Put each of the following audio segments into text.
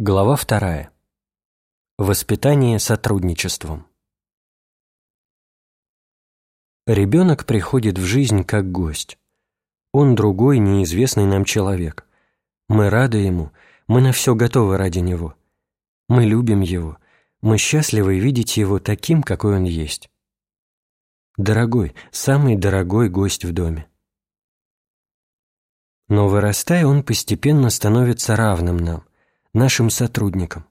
Глава вторая. Воспитание сотрудничеством. Ребенок приходит в жизнь как гость. Он другой, неизвестный нам человек. Мы рады ему, мы на все готовы ради него. Мы любим его, мы счастливы видеть его таким, какой он есть. Дорогой, самый дорогой гость в доме. Но вырастая, он постепенно становится равным нам нашим сотрудникам.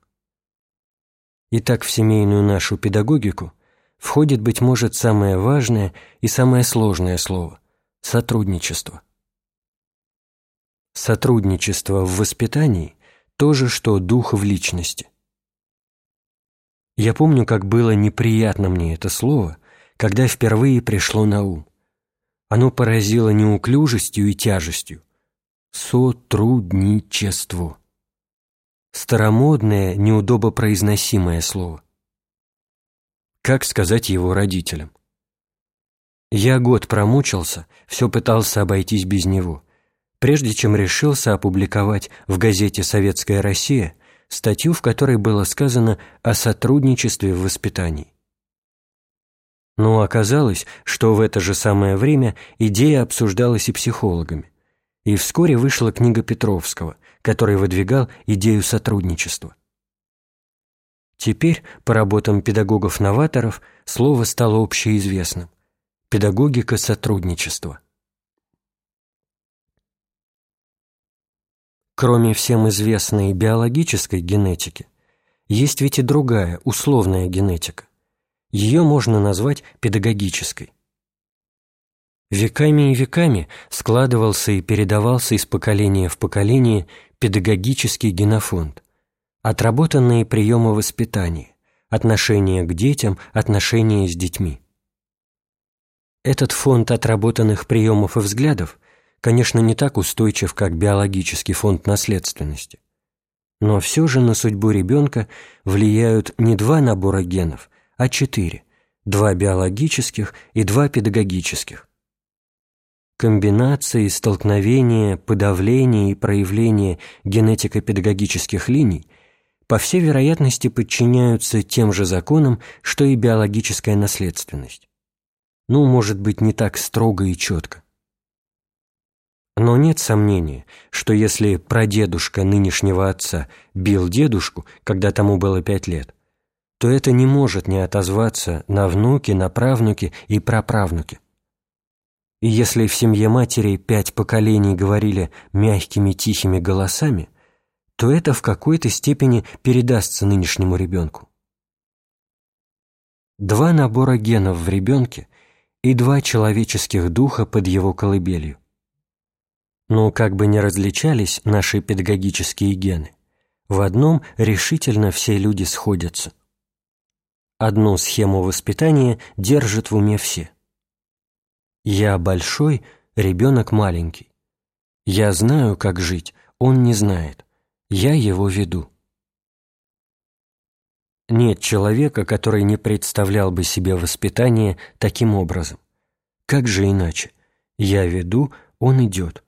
Итак, в семейную нашу педагогику входит, быть может, самое важное и самое сложное слово – сотрудничество. Сотрудничество в воспитании – то же, что дух в личности. Я помню, как было неприятно мне это слово, когда впервые пришло на ум. Оно поразило неуклюжестью и тяжестью. Сотрудничество старомодное, неудобопроизносимое слово. Как сказать его родителям? Я год промучился, все пытался обойтись без него, прежде чем решился опубликовать в газете «Советская Россия» статью, в которой было сказано о сотрудничестве в воспитании. Но оказалось, что в это же самое время идея обсуждалась и психологами, и вскоре вышла книга Петровского – который выдвигал идею сотрудничества. Теперь, по работам педагогов-новаторов, слово стало общеизвестным – педагогика сотрудничества. Кроме всем известной биологической генетики, есть ведь и другая, условная генетика. Ее можно назвать педагогической. Веками и веками складывался и передавался из поколения в поколение педагогический генофонд, отработанные приемы воспитания, отношения к детям, отношения с детьми. Этот фонд отработанных приемов и взглядов, конечно, не так устойчив, как биологический фонд наследственности. Но все же на судьбу ребенка влияют не два набора генов, а четыре – два биологических и два педагогических комбинации, столкновения, подавления и проявления генетико-педагогических линий по всей вероятности подчиняются тем же законам, что и биологическая наследственность. Ну, может быть, не так строго и четко. Но нет сомнения, что если прадедушка нынешнего отца бил дедушку, когда тому было пять лет, то это не может не отозваться на внуки, на правнуки и праправнуки. И если в семье матери пять поколений говорили мягкими тихими голосами, то это в какой-то степени передастся нынешнему ребенку. Два набора генов в ребенке и два человеческих духа под его колыбелью. Но как бы ни различались наши педагогические гены, в одном решительно все люди сходятся. Одну схему воспитания держат в уме все – я большой, ребенок маленький. Я знаю, как жить, он не знает. Я его веду. Нет человека, который не представлял бы себе воспитание таким образом. Как же иначе? Я веду, он идет.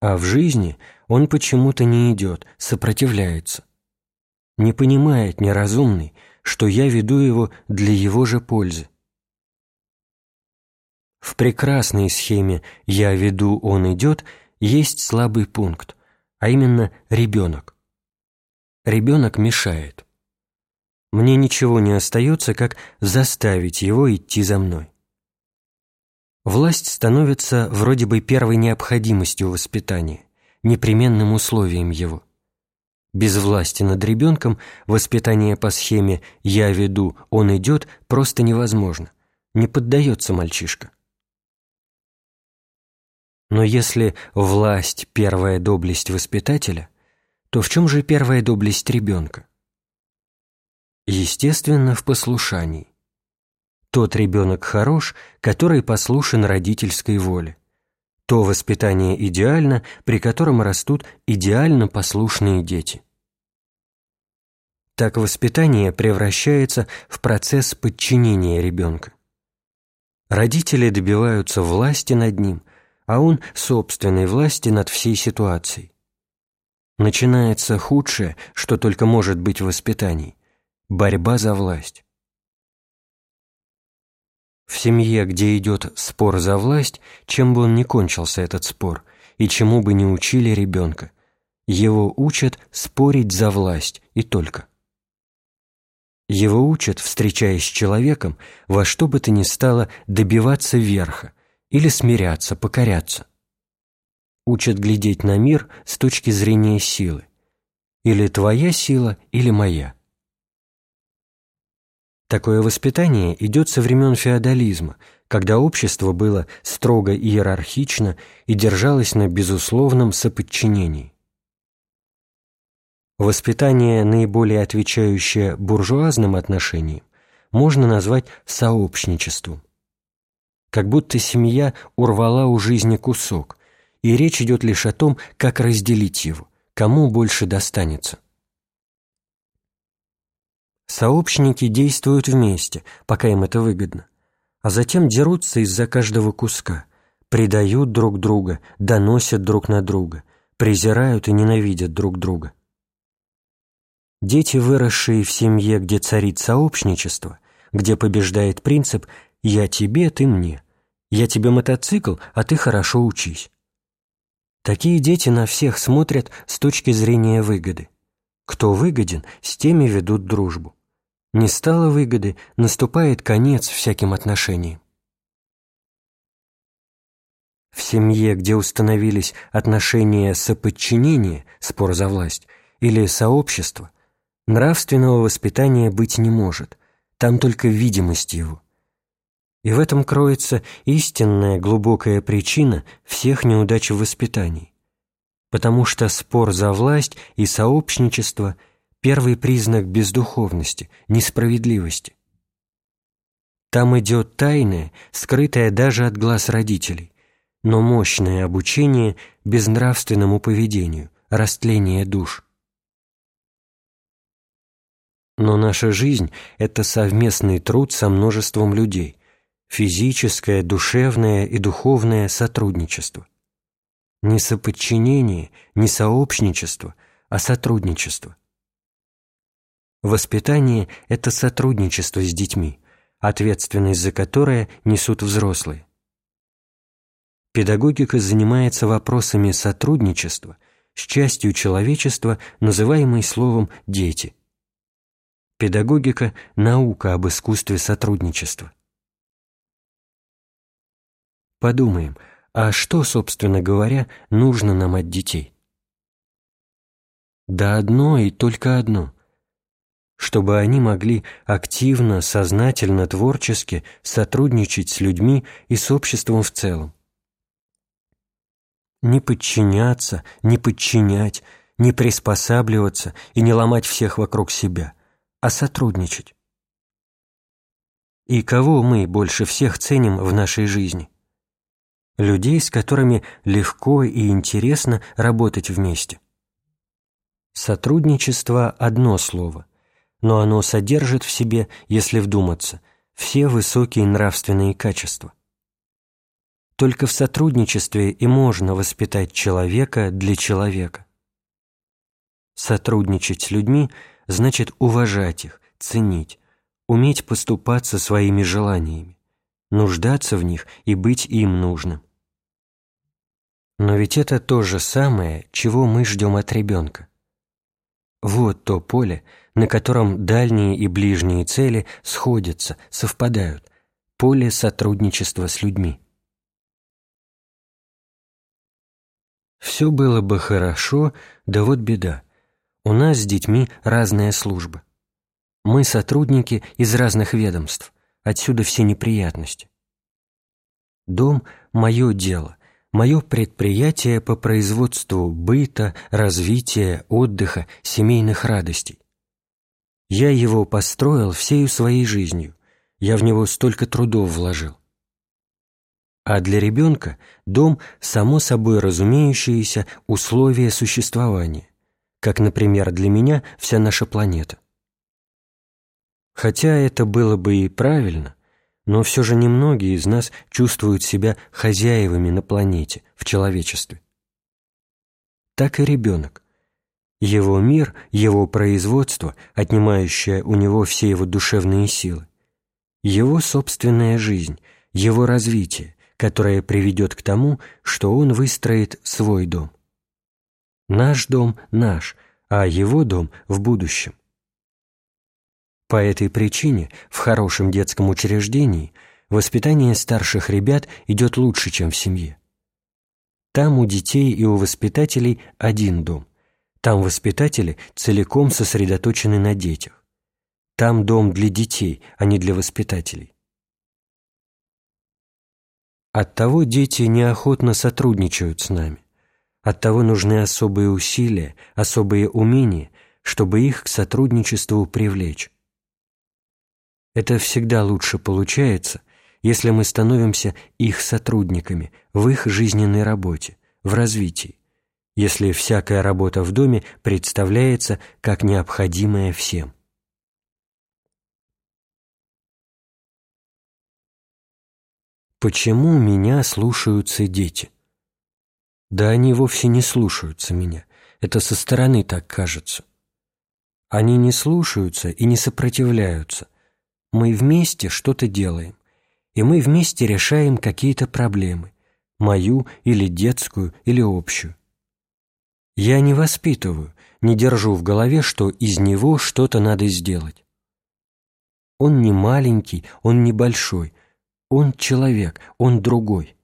А в жизни он почему-то не идет, сопротивляется. Не понимает неразумный, что я веду его для его же пользы. В прекрасной схеме «я веду, он идет» есть слабый пункт, а именно ребенок. Ребенок мешает. Мне ничего не остается, как заставить его идти за мной. Власть становится вроде бы первой необходимостью воспитания, непременным условием его. Без власти над ребенком воспитание по схеме «я веду, он идет» просто невозможно, не поддается мальчишка. Но если власть – первая доблесть воспитателя, то в чем же первая доблесть ребенка? Естественно, в послушании. Тот ребенок хорош, который послушен родительской воле. То воспитание идеально, при котором растут идеально послушные дети. Так воспитание превращается в процесс подчинения ребенка. Родители добиваются власти над ним, а он собственной власти над всей ситуацией. Начинается худшее, что только может быть в воспитании – борьба за власть. В семье, где идет спор за власть, чем бы он ни кончился этот спор, и чему бы ни учили ребенка, его учат спорить за власть и только. Его учат, встречаясь с человеком, во что бы то ни стало добиваться верха или смиряться, покоряться. Учат глядеть на мир с точки зрения силы. Или твоя сила, или моя. Такое воспитание идет со времен феодализма, когда общество было строго иерархично и держалось на безусловном соподчинении. Воспитание, наиболее отвечающее буржуазным отношениям, можно назвать сообщничеством. Как будто семья урвала у жизни кусок, и речь идет лишь о том, как разделить его, кому больше достанется. Сообщники действуют вместе, пока им это выгодно, а затем дерутся из-за каждого куска, предают друг друга, доносят друг на друга, презирают и ненавидят друг друга. Дети, выросшие в семье, где царит сообщничество, где побеждает принцип «я тебе, ты мне», «я тебе мотоцикл, а ты хорошо учись». Такие дети на всех смотрят с точки зрения выгоды. Кто выгоден, с теми ведут дружбу. Не стало выгоды, наступает конец всяким отношениям. В семье, где установились отношения соподчинения, спор за власть, или сообщество, нравственного воспитания быть не может, там только видимость его. И в этом кроется истинная глубокая причина всех неудач в воспитании, потому что спор за власть и сообщничество – первый признак бездуховности, несправедливости. Там идет тайное, скрытое даже от глаз родителей, но мощное обучение безнравственному поведению, растление душ. Но наша жизнь – это совместный труд со множеством людей, физическое, душевное и духовное сотрудничество. Не соподчинение, не сообщничество, а сотрудничество. Воспитание – это сотрудничество с детьми, ответственность за которое несут взрослые. Педагогика занимается вопросами сотрудничества с частью человечества, называемой словом «дети». Педагогика – наука об искусстве сотрудничества. Подумаем, а что, собственно говоря, нужно нам от детей? Да одно и только одно – чтобы они могли активно, сознательно, творчески сотрудничать с людьми и с обществом в целом. Не подчиняться, не подчинять, не приспосабливаться и не ломать всех вокруг себя, а сотрудничать. И кого мы больше всех ценим в нашей жизни? Людей, с которыми легко и интересно работать вместе. Сотрудничество – одно слово – но оно содержит в себе, если вдуматься, все высокие нравственные качества. Только в сотрудничестве и можно воспитать человека для человека. Сотрудничать с людьми значит уважать их, ценить, уметь поступаться своими желаниями, нуждаться в них и быть им нужным. Но ведь это то же самое, чего мы ждем от ребенка. Вот то поле, на котором дальние и ближние цели сходятся, совпадают, поле сотрудничества с людьми. Все было бы хорошо, да вот беда. У нас с детьми разная служба. Мы сотрудники из разных ведомств, отсюда все неприятности. Дом – мое дело, мое предприятие по производству быта, развития, отдыха, семейных радостей. Я его построил всею своей жизнью, я в него столько трудов вложил. А для ребенка дом – само собой разумеющееся условие существования, как, например, для меня вся наша планета. Хотя это было бы и правильно, но все же немногие из нас чувствуют себя хозяевами на планете, в человечестве. Так и ребенок. Его мир, его производство, отнимающее у него все его душевные силы, его собственная жизнь, его развитие, которое приведет к тому, что он выстроит свой дом. Наш дом – наш, а его дом – в будущем. По этой причине в хорошем детском учреждении воспитание старших ребят идет лучше, чем в семье. Там у детей и у воспитателей один дом. Там воспитатели целиком сосредоточены на детях. Там дом для детей, а не для воспитателей. Оттого дети неохотно сотрудничают с нами. Оттого нужны особые усилия, особые умения, чтобы их к сотрудничеству привлечь. Это всегда лучше получается, если мы становимся их сотрудниками в их жизненной работе, в развитии, если всякая работа в доме представляется как необходимая всем. Почему меня слушаются дети? Да они вовсе не слушаются меня, это со стороны так кажется. Они не слушаются и не сопротивляются. Мы вместе что-то делаем, и мы вместе решаем какие-то проблемы, мою или детскую или общую. Я не воспитываю, не держу в голове, что из него что-то надо сделать. Он не маленький, он не большой, он человек, он другой.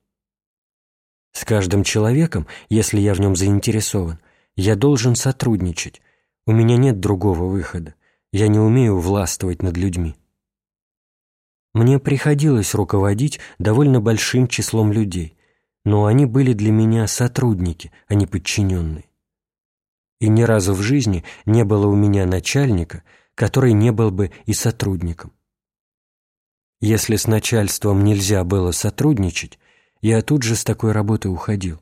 С каждым человеком, если я в нем заинтересован, я должен сотрудничать. У меня нет другого выхода. Я не умею властвовать над людьми. Мне приходилось руководить довольно большим числом людей, но они были для меня сотрудники, а не подчиненные и ни разу в жизни не было у меня начальника, который не был бы и сотрудником. Если с начальством нельзя было сотрудничать, я тут же с такой работы уходил.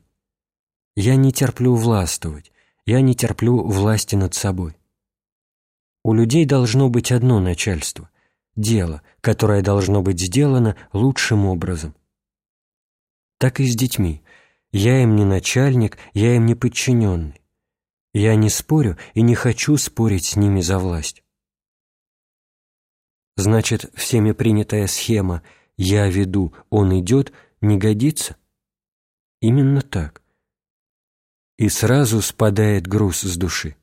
Я не терплю властвовать, я не терплю власти над собой. У людей должно быть одно начальство – дело, которое должно быть сделано лучшим образом. Так и с детьми. Я им не начальник, я им не подчиненный. Я не спорю и не хочу спорить с ними за власть. Значит, всеми принятая схема «я веду, он идет» не годится? Именно так. И сразу спадает груз с души.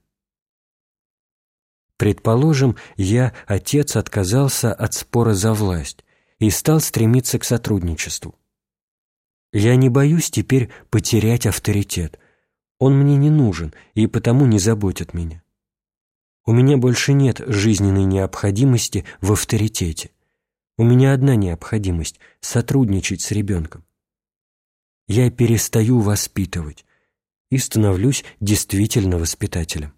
Предположим, я, отец, отказался от спора за власть и стал стремиться к сотрудничеству. Я не боюсь теперь потерять авторитет – он мне не нужен и потому не заботит меня. У меня больше нет жизненной необходимости в авторитете. У меня одна необходимость – сотрудничать с ребенком. Я перестаю воспитывать и становлюсь действительно воспитателем.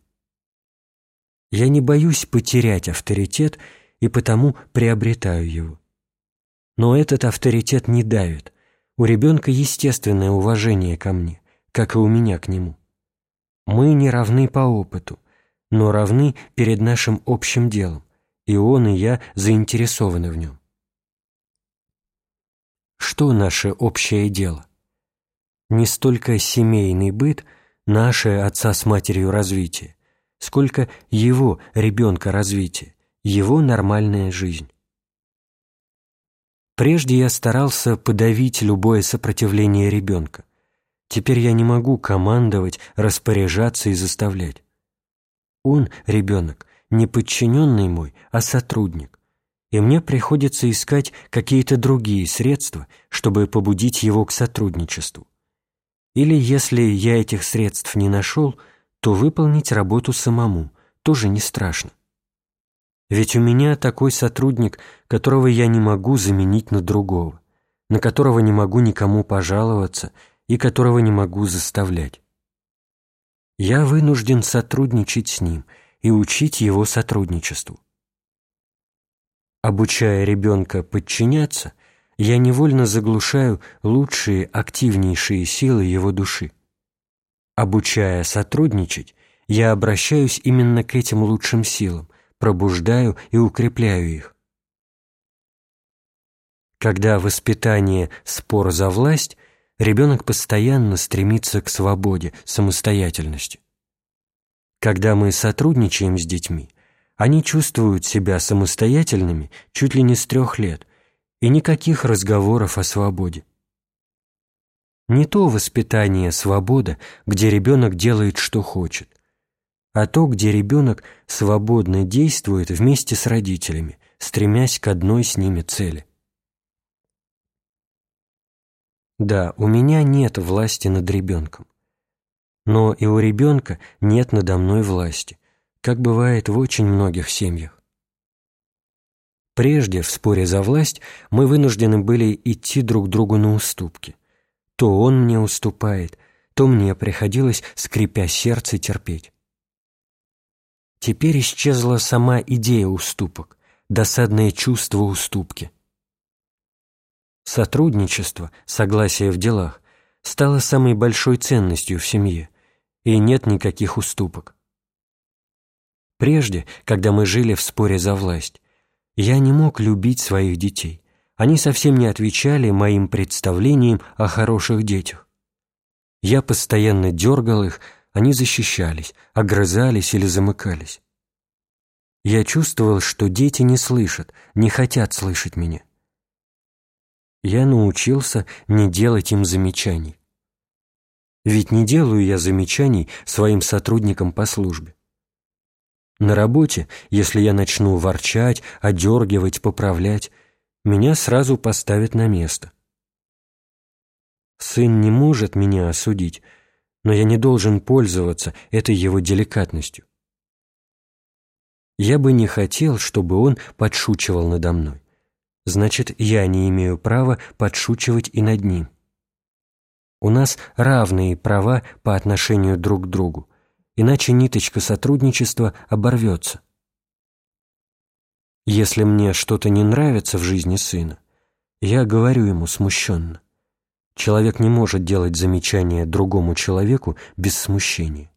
Я не боюсь потерять авторитет и потому приобретаю его. Но этот авторитет не давит. У ребенка естественное уважение ко мне как и у меня к нему. Мы не равны по опыту, но равны перед нашим общим делом, и он и я заинтересованы в нем. Что наше общее дело? Не столько семейный быт, наше отца с матерью развитие, сколько его, ребенка, развитие, его нормальная жизнь. Прежде я старался подавить любое сопротивление ребенка, Теперь я не могу командовать, распоряжаться и заставлять. Он, ребенок, не подчиненный мой, а сотрудник. И мне приходится искать какие-то другие средства, чтобы побудить его к сотрудничеству. Или, если я этих средств не нашел, то выполнить работу самому тоже не страшно. Ведь у меня такой сотрудник, которого я не могу заменить на другого, на которого не могу никому пожаловаться – и которого не могу заставлять. Я вынужден сотрудничать с ним и учить его сотрудничеству. Обучая ребенка подчиняться, я невольно заглушаю лучшие, активнейшие силы его души. Обучая сотрудничать, я обращаюсь именно к этим лучшим силам, пробуждаю и укрепляю их. Когда воспитание – спор за власть, ребенок постоянно стремится к свободе, самостоятельности. Когда мы сотрудничаем с детьми, они чувствуют себя самостоятельными чуть ли не с трех лет, и никаких разговоров о свободе. Не то воспитание свобода, где ребенок делает, что хочет, а то, где ребенок свободно действует вместе с родителями, стремясь к одной с ними цели. Да, у меня нет власти над ребенком. Но и у ребенка нет надо мной власти, как бывает в очень многих семьях. Прежде, в споре за власть, мы вынуждены были идти друг другу на уступки. То он мне уступает, то мне приходилось, скрипя сердце, терпеть. Теперь исчезла сама идея уступок, досадное чувство уступки. Сотрудничество, согласие в делах, стало самой большой ценностью в семье, и нет никаких уступок. Прежде, когда мы жили в споре за власть, я не мог любить своих детей. Они совсем не отвечали моим представлениям о хороших детях. Я постоянно дергал их, они защищались, огрызались или замыкались. Я чувствовал, что дети не слышат, не хотят слышать меня. Я научился не делать им замечаний. Ведь не делаю я замечаний своим сотрудникам по службе. На работе, если я начну ворчать, одергивать, поправлять, меня сразу поставят на место. Сын не может меня осудить, но я не должен пользоваться этой его деликатностью. Я бы не хотел, чтобы он подшучивал надо мной. Значит, я не имею права подшучивать и над ним. У нас равные права по отношению друг к другу, иначе ниточка сотрудничества оборвется. Если мне что-то не нравится в жизни сына, я говорю ему смущенно. Человек не может делать замечания другому человеку без смущения.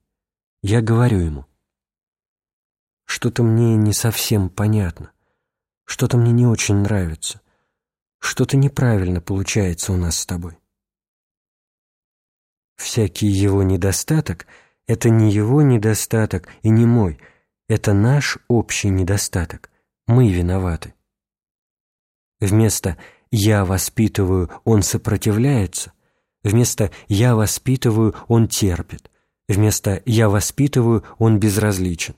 Я говорю ему, что-то мне не совсем понятно, что-то мне не очень нравится, что-то неправильно получается у нас с тобой. Всякий его недостаток — это не его недостаток и не мой, это наш общий недостаток. Мы виноваты. Вместо «я воспитываю, он сопротивляется», вместо «я воспитываю, он терпит», вместо «я воспитываю, он безразличен».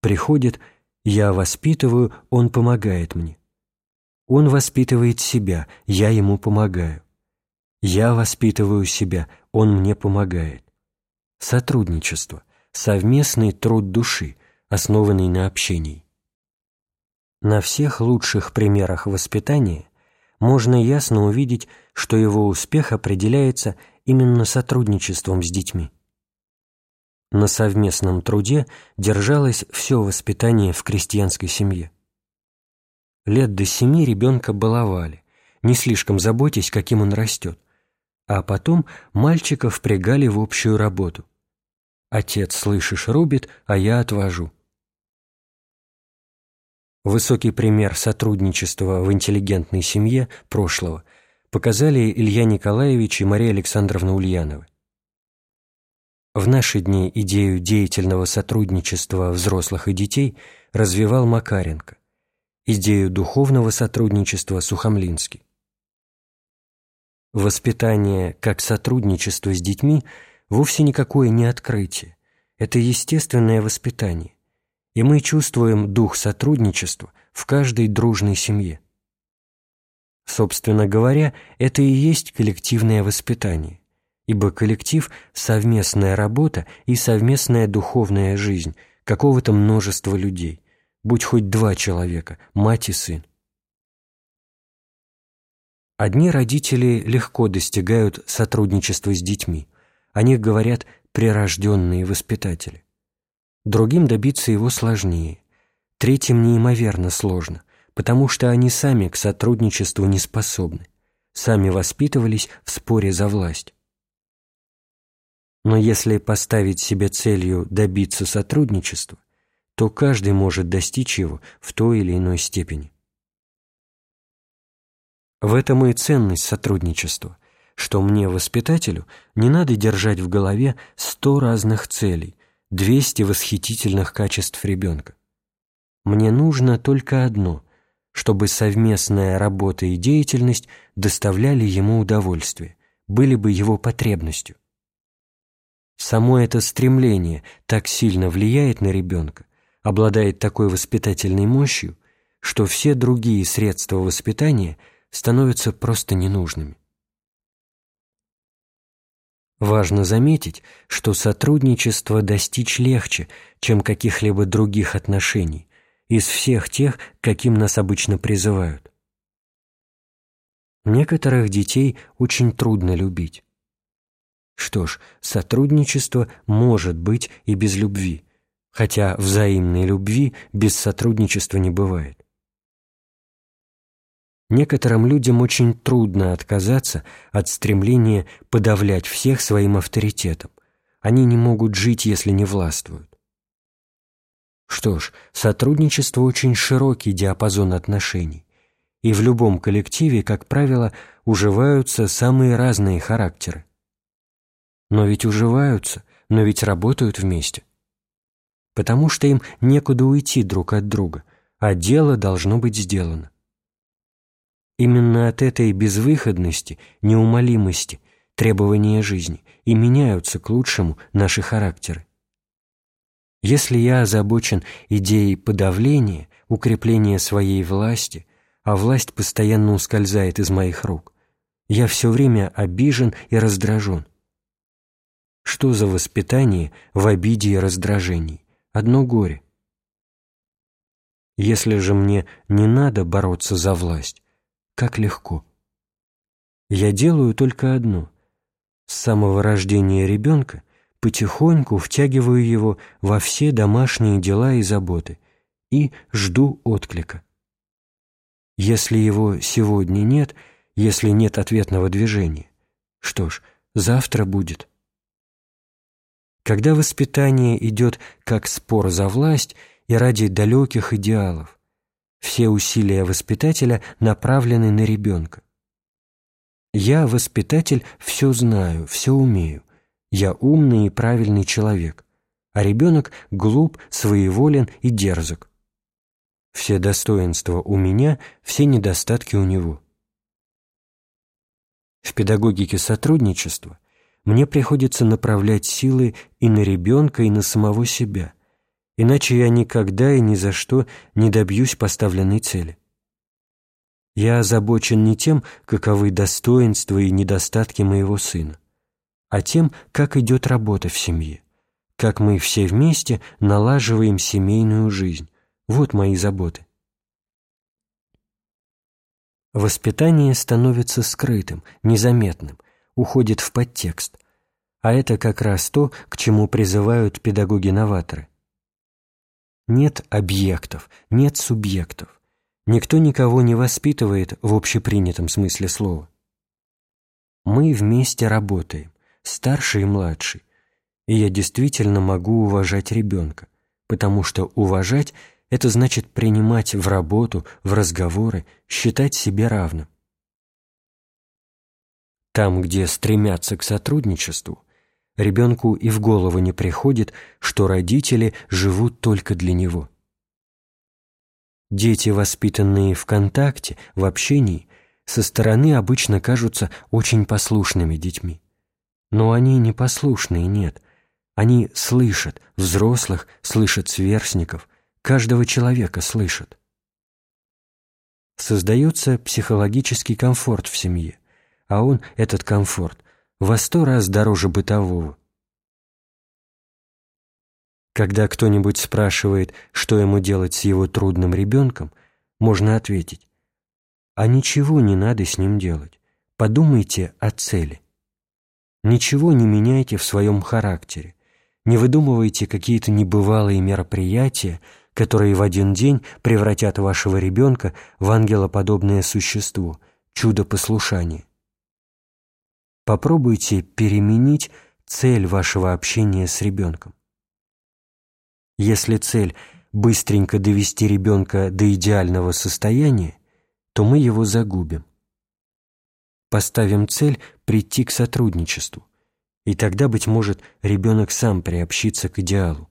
Приходит «я воспитываю, он помогает мне». Он воспитывает себя, я ему помогаю. Я воспитываю себя, он мне помогает сотрудничество, совместный труд души, основанный на общении. На всех лучших примерах воспитания можно ясно увидеть, что его успех определяется именно сотрудничеством с детьми. На совместном труде держалось все воспитание в крестьянской семье. Лет до семи ребенка баловали, не слишком заботясь, каким он растет, а потом мальчика впрягали в общую работу. Отец, слышишь, рубит, а я отвожу. Высокий пример сотрудничества в интеллигентной семье прошлого показали Илья Николаевич и Мария Александровна Ульяновы. В наши дни идею деятельного сотрудничества взрослых и детей развивал Макаренко, идею духовного сотрудничества Сухомлинский. Воспитание как сотрудничество с детьми – вовсе никакое не открытие, это естественное воспитание, и мы чувствуем дух сотрудничества в каждой дружной семье. Собственно говоря, это и есть коллективное воспитание, ибо коллектив – совместная работа и совместная духовная жизнь какого-то множества людей, будь хоть два человека, мать и сын. Одни родители легко достигают сотрудничества с детьми, о них говорят прирожденные воспитатели. Другим добиться его сложнее, третьим неимоверно сложно, потому что они сами к сотрудничеству не способны, сами воспитывались в споре за власть. Но если поставить себе целью добиться сотрудничества, то каждый может достичь его в той или иной степени. В этом и ценность сотрудничества, что мне, воспитателю, не надо держать в голове сто разных целей, 200 восхитительных качеств ребенка. Мне нужно только одно – чтобы совместная работа и деятельность доставляли ему удовольствие, были бы его потребностью. Само это стремление так сильно влияет на ребенка, обладает такой воспитательной мощью, что все другие средства воспитания становятся просто ненужными. Важно заметить, что сотрудничество достичь легче, чем каких-либо других отношений, из всех тех, каким нас обычно призывают. Некоторых детей очень трудно любить. Что ж, сотрудничество может быть и без любви, хотя взаимной любви без сотрудничества не бывает. Некоторым людям очень трудно отказаться от стремления подавлять всех своим авторитетом. Они не могут жить, если не властвуют. Что ж, сотрудничество очень широкий диапазон отношений, и в любом коллективе, как правило, уживаются самые разные характеры. Но ведь уживаются, но ведь работают вместе. Потому что им некуда уйти друг от друга, а дело должно быть сделано. Именно от этой безвыходности, неумолимости, требования жизни и меняются к лучшему наши характеры. Если я озабочен идеей подавления, укрепления своей власти, а власть постоянно ускользает из моих рук, я все время обижен и раздражен. Что за воспитание в обиде и раздражении? Одно горе. Если же мне не надо бороться за власть, как легко. Я делаю только одно. С самого рождения ребенка потихоньку втягиваю его во все домашние дела и заботы и жду отклика. Если его сегодня нет, если нет ответного движения, что ж, завтра будет. Когда воспитание идет как спор за власть и ради далеких идеалов, все усилия воспитателя направлены на ребенка. Я, воспитатель, все знаю, все умею. Я умный и правильный человек, а ребенок глуп, своеволен и дерзок. Все достоинства у меня, все недостатки у него. В педагогике сотрудничества мне приходится направлять силы и на ребенка, и на самого себя, иначе я никогда и ни за что не добьюсь поставленной цели. Я озабочен не тем, каковы достоинства и недостатки моего сына, а тем, как идет работа в семье, как мы все вместе налаживаем семейную жизнь. Вот мои заботы. Воспитание становится скрытым, незаметным, уходит в подтекст. А это как раз то, к чему призывают педагоги-новаторы. Нет объектов, нет субъектов. Никто никого не воспитывает в общепринятом смысле слова. Мы вместе работаем, старший и младший, и я действительно могу уважать ребенка, потому что уважать – это значит принимать в работу, в разговоры, считать себе равным. Там, где стремятся к сотрудничеству, ребенку и в голову не приходит, что родители живут только для него. Дети, воспитанные в контакте, в общении, со стороны обычно кажутся очень послушными детьми. Но они не послушные, нет. Они слышат взрослых, слышат сверстников, каждого человека слышат. Создается психологический комфорт в семье а он, этот комфорт, во сто раз дороже бытового. Когда кто-нибудь спрашивает, что ему делать с его трудным ребенком, можно ответить, а ничего не надо с ним делать, подумайте о цели. Ничего не меняйте в своем характере, не выдумывайте какие-то небывалые мероприятия, которые в один день превратят вашего ребенка в ангелоподобное существо, чудо послушания. Попробуйте переменить цель вашего общения с ребенком. Если цель – быстренько довести ребенка до идеального состояния, то мы его загубим. Поставим цель прийти к сотрудничеству, И тогда, быть может, ребенок сам приобщится к идеалу,